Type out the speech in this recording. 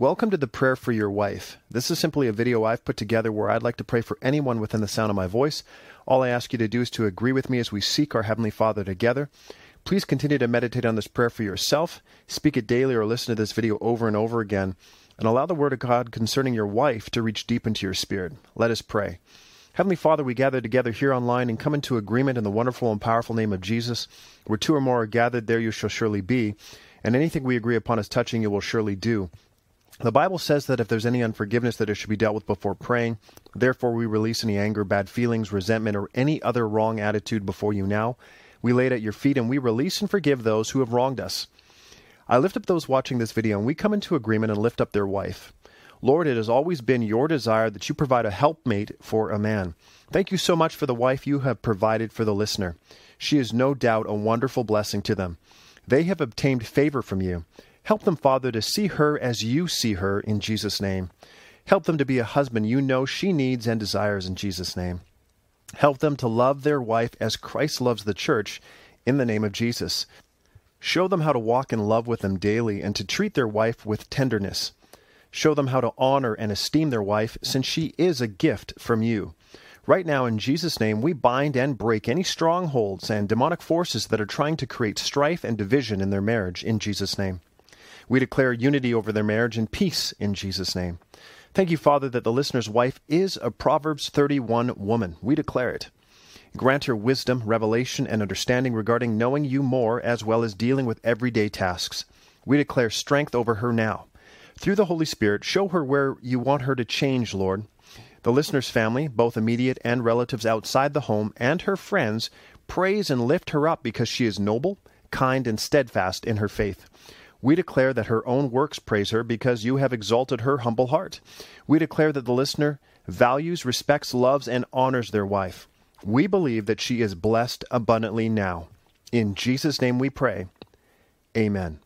Welcome to the Prayer for Your Wife. This is simply a video I've put together where I'd like to pray for anyone within the sound of my voice. All I ask you to do is to agree with me as we seek our Heavenly Father together. Please continue to meditate on this prayer for yourself, speak it daily, or listen to this video over and over again, and allow the Word of God concerning your wife to reach deep into your spirit. Let us pray. Heavenly Father, we gather together here online and come into agreement in the wonderful and powerful name of Jesus. Where two or more are gathered, there you shall surely be, and anything we agree upon as touching you will surely do. The Bible says that if there's any unforgiveness, that it should be dealt with before praying. Therefore, we release any anger, bad feelings, resentment, or any other wrong attitude before you now. We lay it at your feet, and we release and forgive those who have wronged us. I lift up those watching this video, and we come into agreement and lift up their wife. Lord, it has always been your desire that you provide a helpmate for a man. Thank you so much for the wife you have provided for the listener. She is no doubt a wonderful blessing to them. They have obtained favor from you. Help them, Father, to see her as you see her in Jesus' name. Help them to be a husband you know she needs and desires in Jesus' name. Help them to love their wife as Christ loves the church in the name of Jesus. Show them how to walk in love with them daily and to treat their wife with tenderness. Show them how to honor and esteem their wife since she is a gift from you. Right now, in Jesus' name, we bind and break any strongholds and demonic forces that are trying to create strife and division in their marriage in Jesus' name. We declare unity over their marriage and peace in Jesus' name. Thank you, Father, that the listener's wife is a Proverbs 31 woman. We declare it. Grant her wisdom, revelation, and understanding regarding knowing you more as well as dealing with everyday tasks. We declare strength over her now. Through the Holy Spirit, show her where you want her to change, Lord. The listener's family, both immediate and relatives outside the home, and her friends praise and lift her up because she is noble, kind, and steadfast in her faith. We declare that her own works praise her because you have exalted her humble heart. We declare that the listener values, respects, loves, and honors their wife. We believe that she is blessed abundantly now. In Jesus' name we pray. Amen.